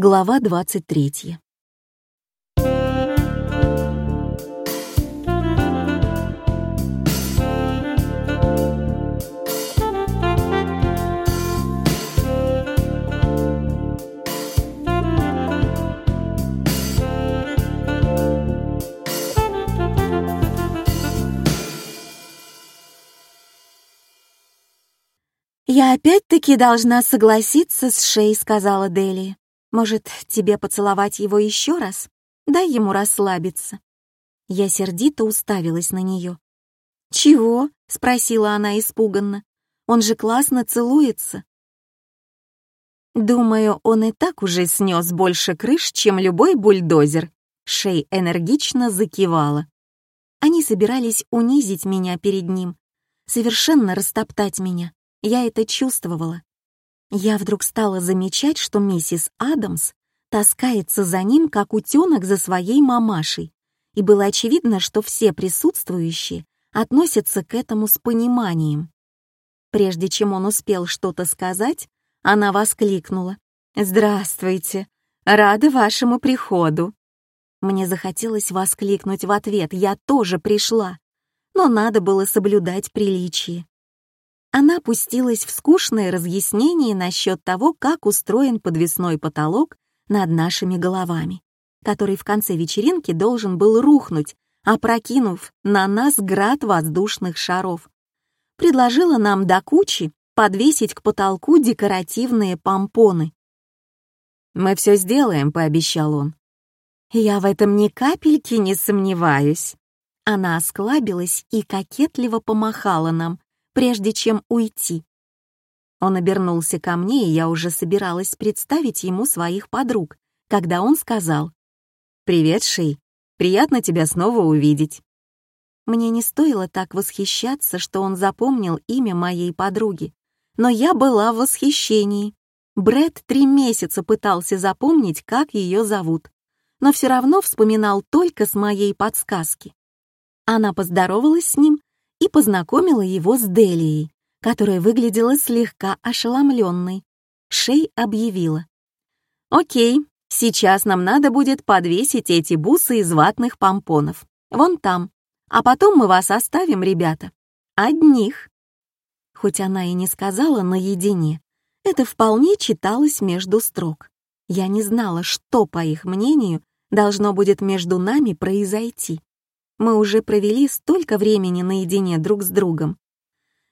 Глава 23. «Я опять-таки должна согласиться с Шей», — сказала Дели. «Может, тебе поцеловать его еще раз? Дай ему расслабиться». Я сердито уставилась на нее. «Чего?» — спросила она испуганно. «Он же классно целуется». «Думаю, он и так уже снес больше крыш, чем любой бульдозер», — Шей энергично закивала. Они собирались унизить меня перед ним, совершенно растоптать меня. Я это чувствовала. Я вдруг стала замечать, что миссис Адамс таскается за ним, как утенок за своей мамашей, и было очевидно, что все присутствующие относятся к этому с пониманием. Прежде чем он успел что-то сказать, она воскликнула. «Здравствуйте! Рада вашему приходу!» Мне захотелось воскликнуть в ответ «Я тоже пришла!» Но надо было соблюдать приличие она пустилась в скучное разъяснение насчет того, как устроен подвесной потолок над нашими головами, который в конце вечеринки должен был рухнуть, опрокинув на нас град воздушных шаров. Предложила нам до кучи подвесить к потолку декоративные помпоны. «Мы все сделаем», — пообещал он. «Я в этом ни капельки не сомневаюсь». Она осклабилась и кокетливо помахала нам, прежде чем уйти. Он обернулся ко мне, и я уже собиралась представить ему своих подруг, когда он сказал «Привет, Шей, приятно тебя снова увидеть». Мне не стоило так восхищаться, что он запомнил имя моей подруги, но я была в восхищении. Бред три месяца пытался запомнить, как ее зовут, но все равно вспоминал только с моей подсказки. Она поздоровалась с ним и познакомила его с Делией, которая выглядела слегка ошеломленной. Шей объявила. «Окей, сейчас нам надо будет подвесить эти бусы из ватных помпонов. Вон там. А потом мы вас оставим, ребята. Одних». Хоть она и не сказала наедине, это вполне читалось между строк. Я не знала, что, по их мнению, должно будет между нами произойти. Мы уже провели столько времени наедине друг с другом.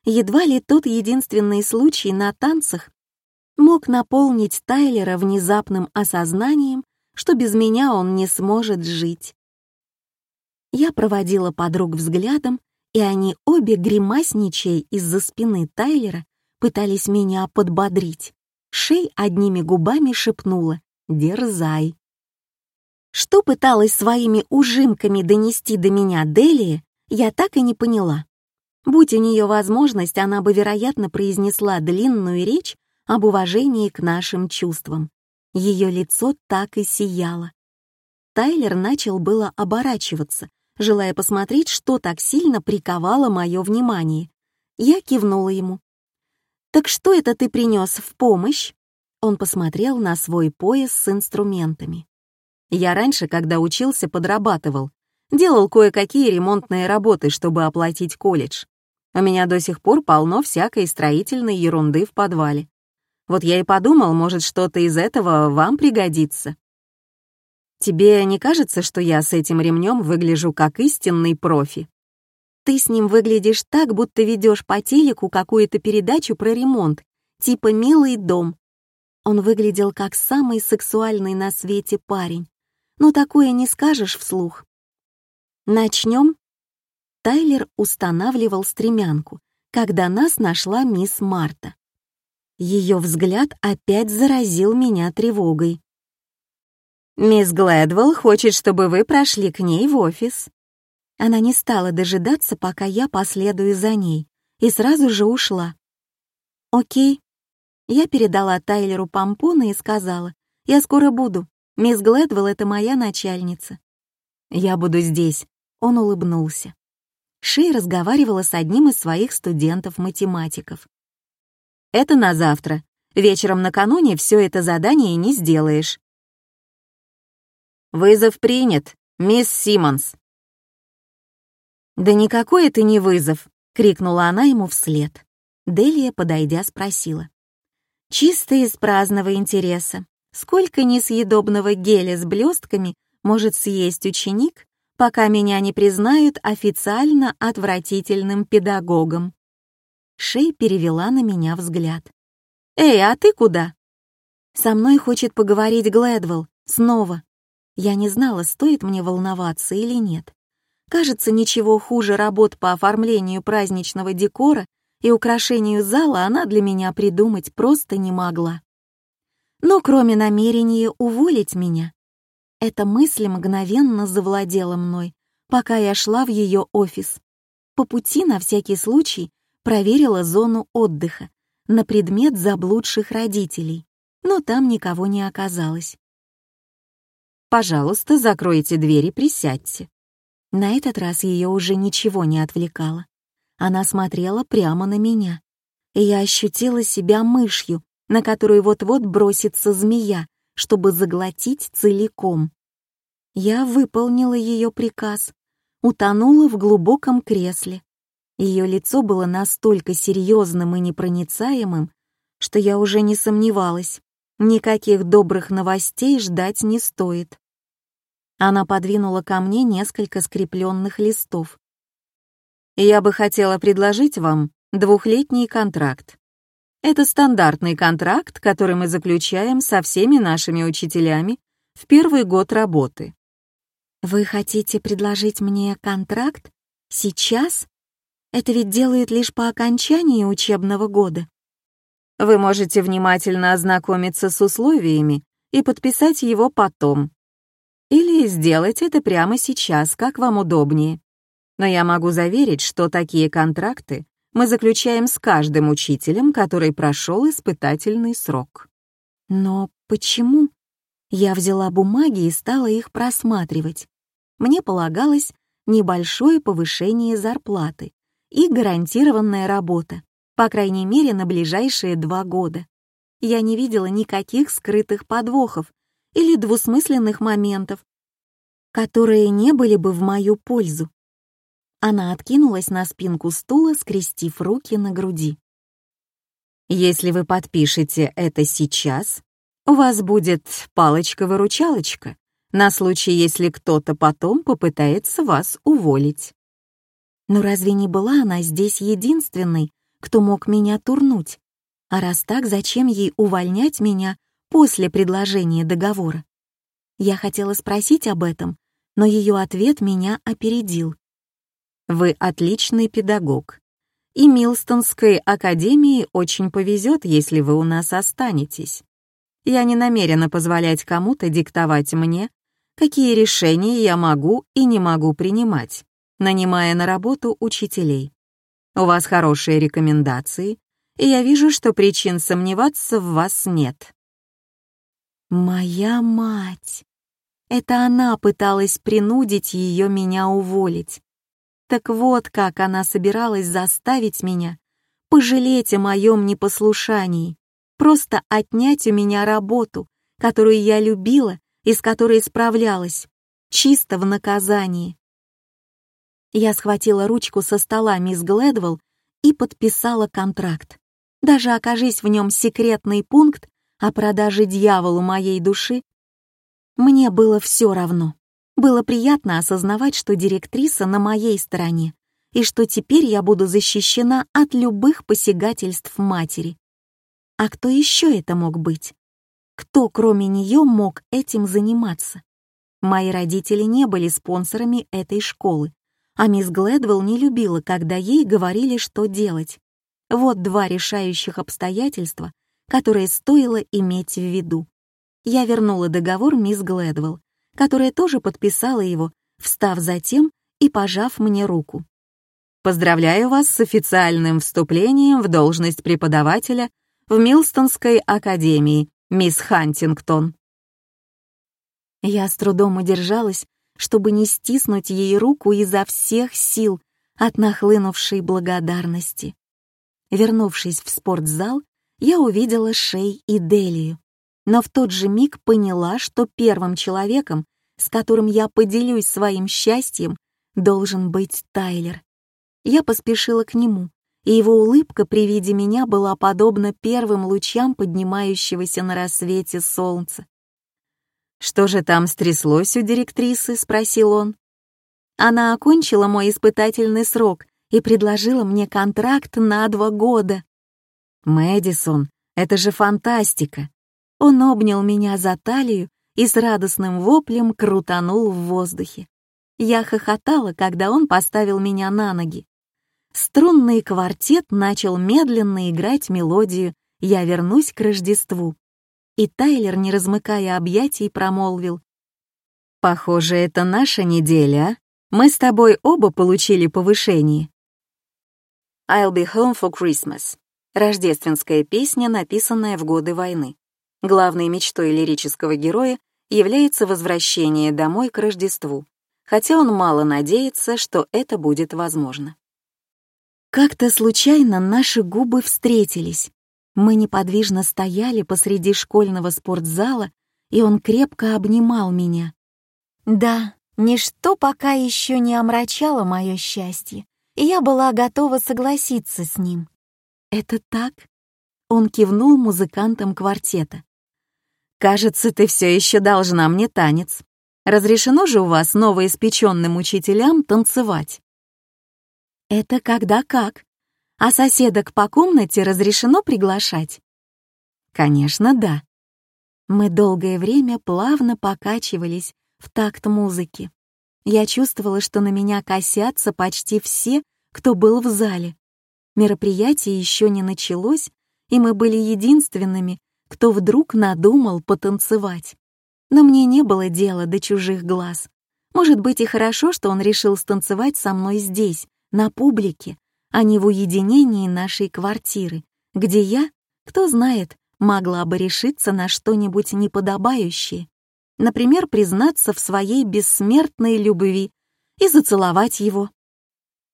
Едва ли тот единственный случай на танцах мог наполнить Тайлера внезапным осознанием, что без меня он не сможет жить. Я проводила подруг взглядом, и они обе, гримасничая из-за спины Тайлера, пытались меня подбодрить. Шей одними губами шепнула «Дерзай». Что пыталась своими ужимками донести до меня Делия, я так и не поняла. Будь у нее возможность, она бы, вероятно, произнесла длинную речь об уважении к нашим чувствам. Ее лицо так и сияло. Тайлер начал было оборачиваться, желая посмотреть, что так сильно приковало мое внимание. Я кивнула ему. «Так что это ты принес в помощь?» Он посмотрел на свой пояс с инструментами. Я раньше, когда учился, подрабатывал. Делал кое-какие ремонтные работы, чтобы оплатить колледж. У меня до сих пор полно всякой строительной ерунды в подвале. Вот я и подумал, может, что-то из этого вам пригодится. Тебе не кажется, что я с этим ремнем выгляжу как истинный профи? Ты с ним выглядишь так, будто ведешь по телеку какую-то передачу про ремонт, типа «Милый дом». Он выглядел как самый сексуальный на свете парень но такое не скажешь вслух. Начнем. Тайлер устанавливал стремянку, когда нас нашла мисс Марта. Ее взгляд опять заразил меня тревогой. «Мисс Глэдвелл хочет, чтобы вы прошли к ней в офис». Она не стала дожидаться, пока я последую за ней, и сразу же ушла. «Окей». Я передала Тайлеру помпоны и сказала, «Я скоро буду». Мисс Глэдвелл — это моя начальница. Я буду здесь. Он улыбнулся. Шей разговаривала с одним из своих студентов-математиков. Это на завтра. Вечером накануне все это задание не сделаешь. «Вызов принят, мисс Симмонс». «Да никакой это не вызов!» — крикнула она ему вслед. Делия, подойдя, спросила. «Чисто из праздного интереса. Сколько несъедобного геля с блестками может съесть ученик, пока меня не признают официально отвратительным педагогом?» Шей перевела на меня взгляд. «Эй, а ты куда?» «Со мной хочет поговорить Глэдвелл. Снова». Я не знала, стоит мне волноваться или нет. Кажется, ничего хуже работ по оформлению праздничного декора и украшению зала она для меня придумать просто не могла. Но кроме намерения уволить меня, эта мысль мгновенно завладела мной, пока я шла в ее офис. По пути на всякий случай проверила зону отдыха на предмет заблудших родителей, но там никого не оказалось. «Пожалуйста, закройте дверь и присядьте». На этот раз ее уже ничего не отвлекало. Она смотрела прямо на меня, и я ощутила себя мышью, на которую вот-вот бросится змея, чтобы заглотить целиком. Я выполнила ее приказ, утонула в глубоком кресле, ее лицо было настолько серьезным и непроницаемым, что я уже не сомневалась. Никаких добрых новостей ждать не стоит. Она подвинула ко мне несколько скрепленных листов. «Я бы хотела предложить вам двухлетний контракт. Это стандартный контракт, который мы заключаем со всеми нашими учителями в первый год работы». «Вы хотите предложить мне контракт? Сейчас?» Это ведь делают лишь по окончании учебного года. Вы можете внимательно ознакомиться с условиями и подписать его потом. Или сделать это прямо сейчас, как вам удобнее. Но я могу заверить, что такие контракты мы заключаем с каждым учителем, который прошел испытательный срок. Но почему? Я взяла бумаги и стала их просматривать. Мне полагалось небольшое повышение зарплаты, и гарантированная работа, по крайней мере, на ближайшие два года. Я не видела никаких скрытых подвохов или двусмысленных моментов, которые не были бы в мою пользу. Она откинулась на спинку стула, скрестив руки на груди. «Если вы подпишете это сейчас, у вас будет палочка-выручалочка на случай, если кто-то потом попытается вас уволить. Но разве не была она здесь единственной, кто мог меня турнуть? А раз так, зачем ей увольнять меня после предложения договора? Я хотела спросить об этом, но ее ответ меня опередил. «Вы отличный педагог, и Милстонской академии очень повезет, если вы у нас останетесь. Я не намерена позволять кому-то диктовать мне, какие решения я могу и не могу принимать нанимая на работу учителей. У вас хорошие рекомендации, и я вижу, что причин сомневаться в вас нет. Моя мать! Это она пыталась принудить ее меня уволить. Так вот как она собиралась заставить меня пожалеть о моем непослушании, просто отнять у меня работу, которую я любила и с которой справлялась, чисто в наказании. Я схватила ручку со стола мисс Глэдвелл и подписала контракт. Даже окажись в нем секретный пункт о продаже дьяволу моей души, мне было все равно. Было приятно осознавать, что директриса на моей стороне, и что теперь я буду защищена от любых посягательств матери. А кто еще это мог быть? Кто, кроме нее, мог этим заниматься? Мои родители не были спонсорами этой школы, а мисс Глэдвелл не любила, когда ей говорили, что делать. Вот два решающих обстоятельства, которые стоило иметь в виду. Я вернула договор мисс Глэдвелл, которая тоже подписала его, встав затем и пожав мне руку. Поздравляю вас с официальным вступлением в должность преподавателя в Милстонской академии, мисс Хантингтон. Я с трудом удержалась, чтобы не стиснуть ей руку изо всех сил от нахлынувшей благодарности. Вернувшись в спортзал, я увидела Шей и Делию, но в тот же миг поняла, что первым человеком, с которым я поделюсь своим счастьем, должен быть Тайлер. Я поспешила к нему, и его улыбка при виде меня была подобна первым лучам поднимающегося на рассвете солнца. «Что же там стряслось у директрисы?» — спросил он. Она окончила мой испытательный срок и предложила мне контракт на два года. «Мэдисон, это же фантастика!» Он обнял меня за талию и с радостным воплем крутанул в воздухе. Я хохотала, когда он поставил меня на ноги. Струнный квартет начал медленно играть мелодию «Я вернусь к Рождеству». И Тайлер, не размыкая объятий, промолвил. «Похоже, это наша неделя, а? Мы с тобой оба получили повышение». «I'll be home for Christmas» — рождественская песня, написанная в годы войны. Главной мечтой лирического героя является возвращение домой к Рождеству, хотя он мало надеется, что это будет возможно. Как-то случайно наши губы встретились. Мы неподвижно стояли посреди школьного спортзала, и он крепко обнимал меня. Да, ничто пока еще не омрачало мое счастье, и я была готова согласиться с ним. «Это так?» Он кивнул музыкантам квартета. «Кажется, ты все еще должна мне танец. Разрешено же у вас новоиспеченным учителям танцевать?» «Это когда как? А соседок по комнате разрешено приглашать?» «Конечно, да». Мы долгое время плавно покачивались в такт музыки. Я чувствовала, что на меня косятся почти все, кто был в зале. Мероприятие еще не началось, и мы были единственными, кто вдруг надумал потанцевать. Но мне не было дела до чужих глаз. Может быть и хорошо, что он решил станцевать со мной здесь, на публике, а не в уединении нашей квартиры, где я, кто знает, могла бы решиться на что-нибудь неподобающее. Например, признаться в своей бессмертной любви и зацеловать его.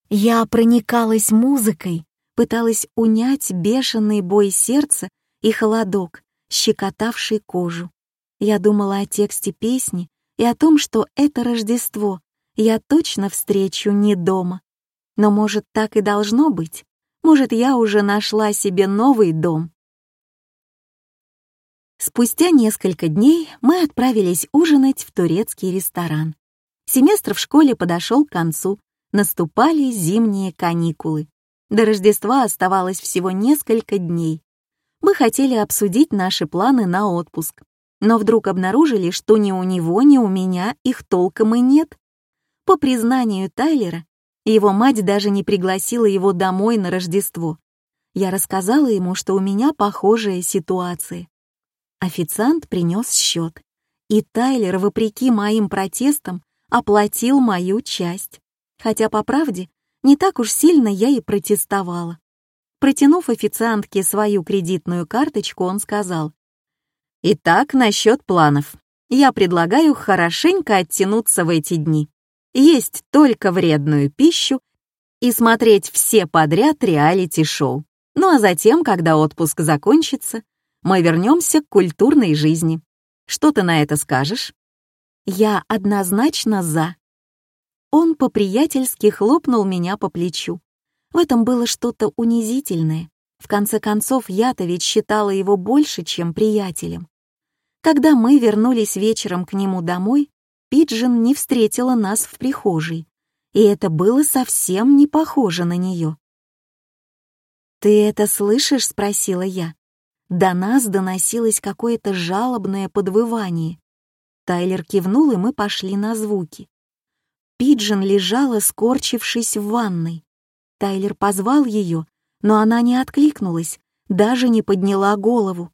Я проникалась музыкой, пыталась унять бешеный бой сердца и холодок, щекотавший кожу. Я думала о тексте песни и о том, что это Рождество я точно встречу не дома. Но, может, так и должно быть. Может, я уже нашла себе новый дом. Спустя несколько дней мы отправились ужинать в турецкий ресторан. Семестр в школе подошел к концу, наступали зимние каникулы. До Рождества оставалось всего несколько дней. Мы хотели обсудить наши планы на отпуск, но вдруг обнаружили, что ни у него, ни у меня их толком и нет. По признанию Тайлера, его мать даже не пригласила его домой на Рождество. Я рассказала ему, что у меня похожая ситуация. Официант принес счет, и Тайлер, вопреки моим протестам, оплатил мою часть. Хотя, по правде, не так уж сильно я и протестовала. Протянув официантке свою кредитную карточку, он сказал, «Итак, насчет планов. Я предлагаю хорошенько оттянуться в эти дни есть только вредную пищу и смотреть все подряд реалити-шоу. Ну а затем, когда отпуск закончится, мы вернемся к культурной жизни. Что ты на это скажешь? Я однозначно за. Он по-приятельски хлопнул меня по плечу. В этом было что-то унизительное. В конце концов, я-то ведь считала его больше, чем приятелем. Когда мы вернулись вечером к нему домой, Пиджин не встретила нас в прихожей, и это было совсем не похоже на нее. «Ты это слышишь?» — спросила я. До нас доносилось какое-то жалобное подвывание. Тайлер кивнул, и мы пошли на звуки. Пиджин лежала, скорчившись в ванной. Тайлер позвал ее, но она не откликнулась, даже не подняла голову.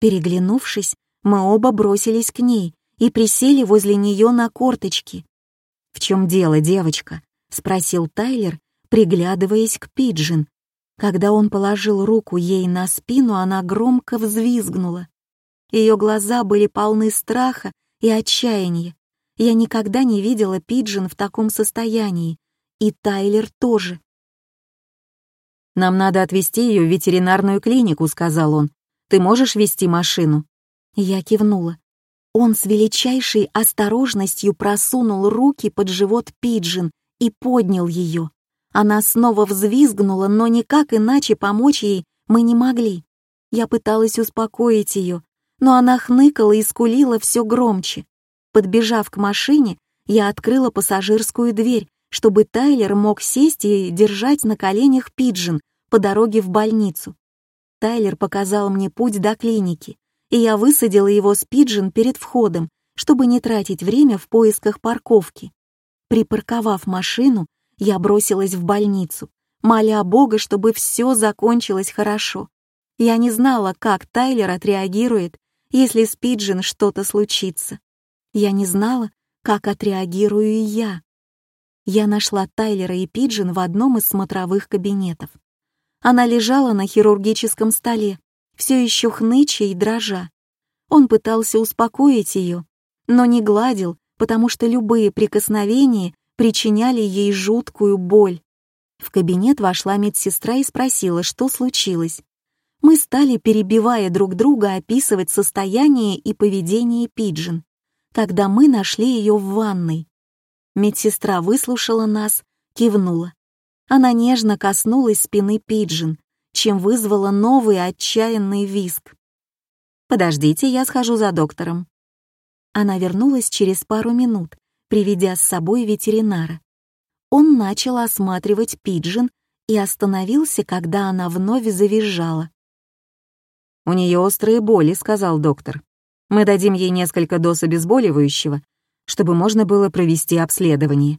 Переглянувшись, мы оба бросились к ней, и присели возле нее на корточки. «В чем дело, девочка?» — спросил Тайлер, приглядываясь к Пиджин. Когда он положил руку ей на спину, она громко взвизгнула. Ее глаза были полны страха и отчаяния. Я никогда не видела Пиджин в таком состоянии, и Тайлер тоже. «Нам надо отвезти ее в ветеринарную клинику», — сказал он. «Ты можешь вести машину?» Я кивнула. Он с величайшей осторожностью просунул руки под живот Пиджин и поднял ее. Она снова взвизгнула, но никак иначе помочь ей мы не могли. Я пыталась успокоить ее, но она хныкала и скулила все громче. Подбежав к машине, я открыла пассажирскую дверь, чтобы Тайлер мог сесть и держать на коленях Пиджин по дороге в больницу. Тайлер показал мне путь до клиники, и я высадила его с Пиджин перед входом, чтобы не тратить время в поисках парковки. Припарковав машину, я бросилась в больницу, моля Бога, чтобы все закончилось хорошо. Я не знала, как Тайлер отреагирует, если с Пиджин что-то случится. Я не знала, как отреагирую я. Я нашла Тайлера и Пиджин в одном из смотровых кабинетов. Она лежала на хирургическом столе, все еще хныча и дрожа. Он пытался успокоить ее, но не гладил, потому что любые прикосновения причиняли ей жуткую боль. В кабинет вошла медсестра и спросила, что случилось. Мы стали, перебивая друг друга, описывать состояние и поведение Пиджин, когда мы нашли ее в ванной. Медсестра выслушала нас, кивнула. Она нежно коснулась спины Пиджин, чем вызвала новый отчаянный визг. «Подождите, я схожу за доктором». Она вернулась через пару минут, приведя с собой ветеринара. Он начал осматривать Пиджин и остановился, когда она вновь завизжала. «У нее острые боли», — сказал доктор. «Мы дадим ей несколько доз обезболивающего, чтобы можно было провести обследование.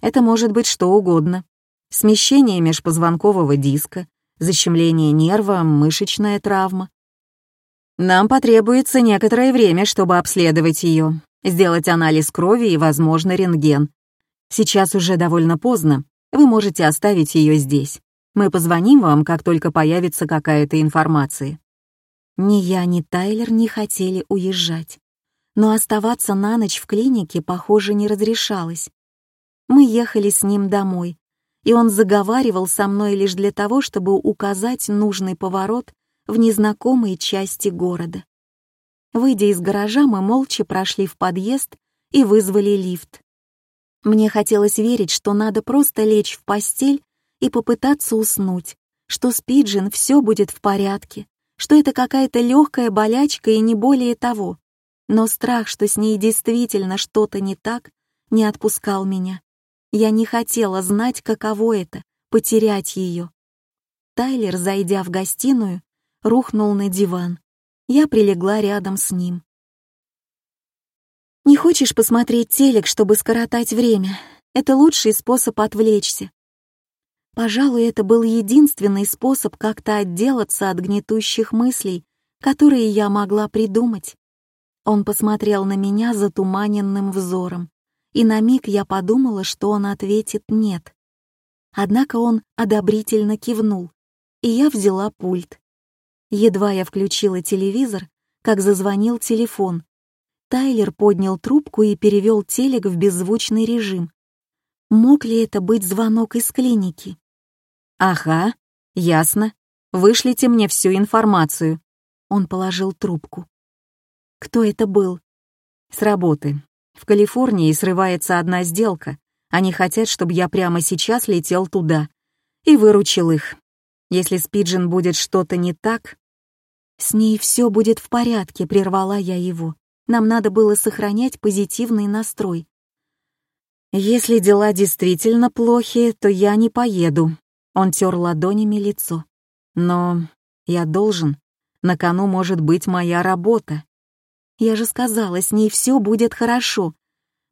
Это может быть что угодно. Смещение межпозвонкового диска, защемление нерва, мышечная травма. Нам потребуется некоторое время, чтобы обследовать ее, сделать анализ крови и, возможно, рентген. Сейчас уже довольно поздно, вы можете оставить ее здесь. Мы позвоним вам, как только появится какая-то информация». Ни я, ни Тайлер не хотели уезжать. Но оставаться на ночь в клинике, похоже, не разрешалось. Мы ехали с ним домой, и он заговаривал со мной лишь для того, чтобы указать нужный поворот в незнакомой части города. Выйдя из гаража, мы молча прошли в подъезд и вызвали лифт. Мне хотелось верить, что надо просто лечь в постель и попытаться уснуть, что с Пиджин все будет в порядке, что это какая-то легкая болячка и не более того. Но страх, что с ней действительно что-то не так, не отпускал меня. Я не хотела знать, каково это — потерять ее. Тайлер, зайдя в гостиную, рухнул на диван. Я прилегла рядом с ним. «Не хочешь посмотреть телек, чтобы скоротать время? Это лучший способ отвлечься». Пожалуй, это был единственный способ как-то отделаться от гнетущих мыслей, которые я могла придумать. Он посмотрел на меня затуманенным взором, и на миг я подумала, что он ответит «нет». Однако он одобрительно кивнул, и я взяла пульт. Едва я включила телевизор, как зазвонил телефон. Тайлер поднял трубку и перевел телек в беззвучный режим. Мог ли это быть звонок из клиники? «Ага, ясно. Вышлите мне всю информацию». Он положил трубку. «Кто это был?» «С работы. В Калифорнии срывается одна сделка. Они хотят, чтобы я прямо сейчас летел туда и выручил их. Если с Пиджин будет что-то не так... С ней все будет в порядке, прервала я его. Нам надо было сохранять позитивный настрой. Если дела действительно плохи, то я не поеду. Он тер ладонями лицо. Но я должен. На кону может быть моя работа. Я же сказала, с ней все будет хорошо.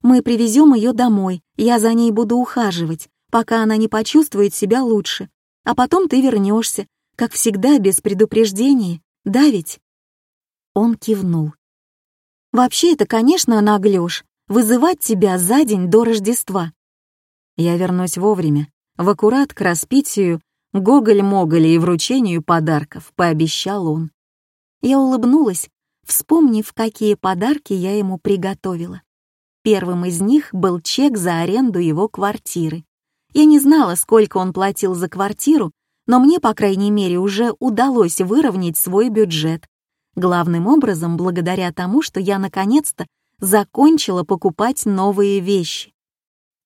Мы привезем ее домой, я за ней буду ухаживать, пока она не почувствует себя лучше а потом ты вернешься, как всегда, без предупреждения, да ведь?» Он кивнул. «Вообще это, конечно, наглёшь, вызывать тебя за день до Рождества. Я вернусь вовремя, в аккурат к распитию, гоголь-моголь и вручению подарков», — пообещал он. Я улыбнулась, вспомнив, какие подарки я ему приготовила. Первым из них был чек за аренду его квартиры. Я не знала, сколько он платил за квартиру, но мне, по крайней мере, уже удалось выровнять свой бюджет. главным образом благодаря тому, что я наконец-то закончила покупать новые вещи.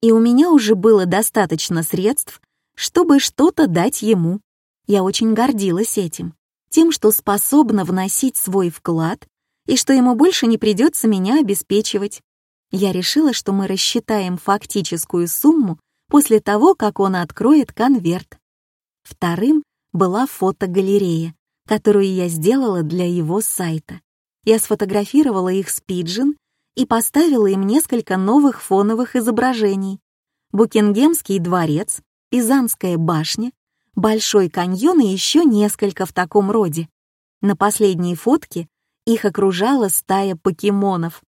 И у меня уже было достаточно средств, чтобы что-то дать ему. Я очень гордилась этим, тем, что способна вносить свой вклад и что ему больше не придется меня обеспечивать. Я решила, что мы рассчитаем фактическую сумму после того, как он откроет конверт. Вторым была фотогалерея, которую я сделала для его сайта. Я сфотографировала их с Пиджин и поставила им несколько новых фоновых изображений. Букингемский дворец, Пизанская башня, Большой каньон и еще несколько в таком роде. На последней фотке их окружала стая покемонов.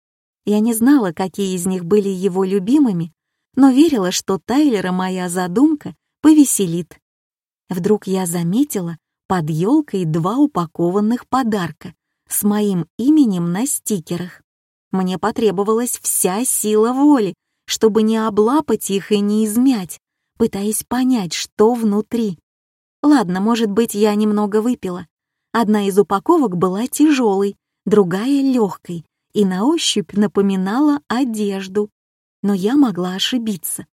Я не знала, какие из них были его любимыми, но верила, что Тайлера моя задумка повеселит. Вдруг я заметила под елкой два упакованных подарка с моим именем на стикерах. Мне потребовалась вся сила воли, чтобы не облапать их и не измять, пытаясь понять, что внутри. Ладно, может быть, я немного выпила. Одна из упаковок была тяжелой, другая — легкой, и на ощупь напоминала одежду. Но я могла ошибиться.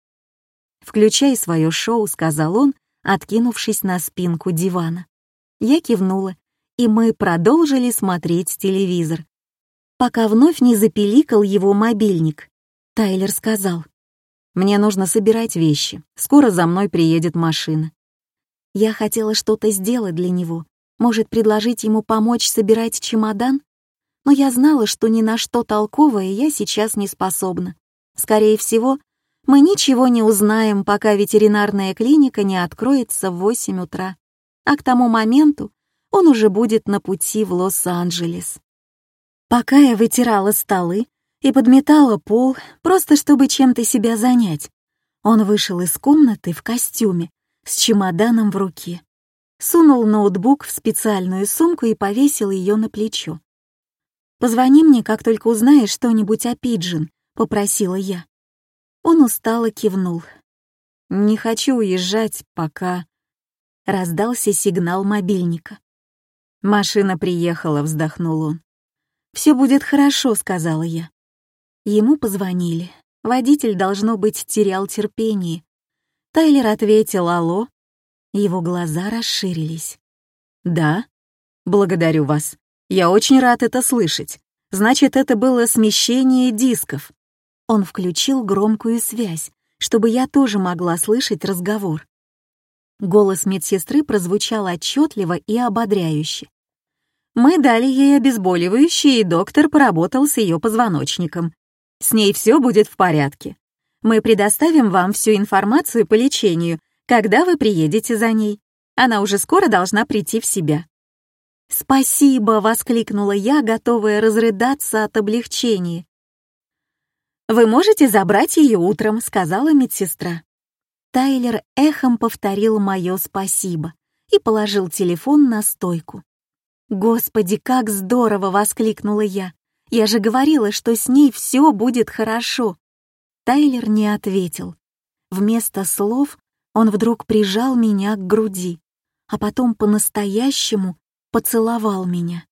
«Включай свое шоу», — сказал он, откинувшись на спинку дивана. Я кивнула, и мы продолжили смотреть телевизор, пока вновь не запеликал его мобильник. Тайлер сказал, «Мне нужно собирать вещи, скоро за мной приедет машина». Я хотела что-то сделать для него, может, предложить ему помочь собирать чемодан? Но я знала, что ни на что толковое я сейчас не способна. Скорее всего, мы ничего не узнаем, пока ветеринарная клиника не откроется в 8 утра, а к тому моменту он уже будет на пути в Лос-Анджелес. Пока я вытирала столы и подметала пол, просто чтобы чем-то себя занять, он вышел из комнаты в костюме с чемоданом в руке, сунул ноутбук в специальную сумку и повесил ее на плечо. «Позвони мне, как только узнаешь что-нибудь о Пиджин», — попросила я. Он устало кивнул. «Не хочу уезжать, пока...» Раздался сигнал мобильника. «Машина приехала», — вздохнул он. «Все будет хорошо», — сказала я. Ему позвонили. Водитель, должно быть, терял терпение. Тайлер ответил «Алло». Его глаза расширились. «Да? Благодарю вас. Я очень рад это слышать. Значит, это было смещение дисков». Он включил громкую связь, чтобы я тоже могла слышать разговор. Голос медсестры прозвучал отчетливо и ободряюще. Мы дали ей обезболивающее, и доктор поработал с ее позвоночником. С ней все будет в порядке. Мы предоставим вам всю информацию по лечению, когда вы приедете за ней. Она уже скоро должна прийти в себя». «Спасибо!» — воскликнула я, готовая разрыдаться от облегчения. «Вы можете забрать ее утром», — сказала медсестра. Тайлер эхом повторил мое спасибо и положил телефон на стойку. «Господи, как здорово!» — воскликнула я. «Я же говорила, что с ней все будет хорошо!» Тайлер не ответил. Вместо слов он вдруг прижал меня к груди, а потом по-настоящему поцеловал меня.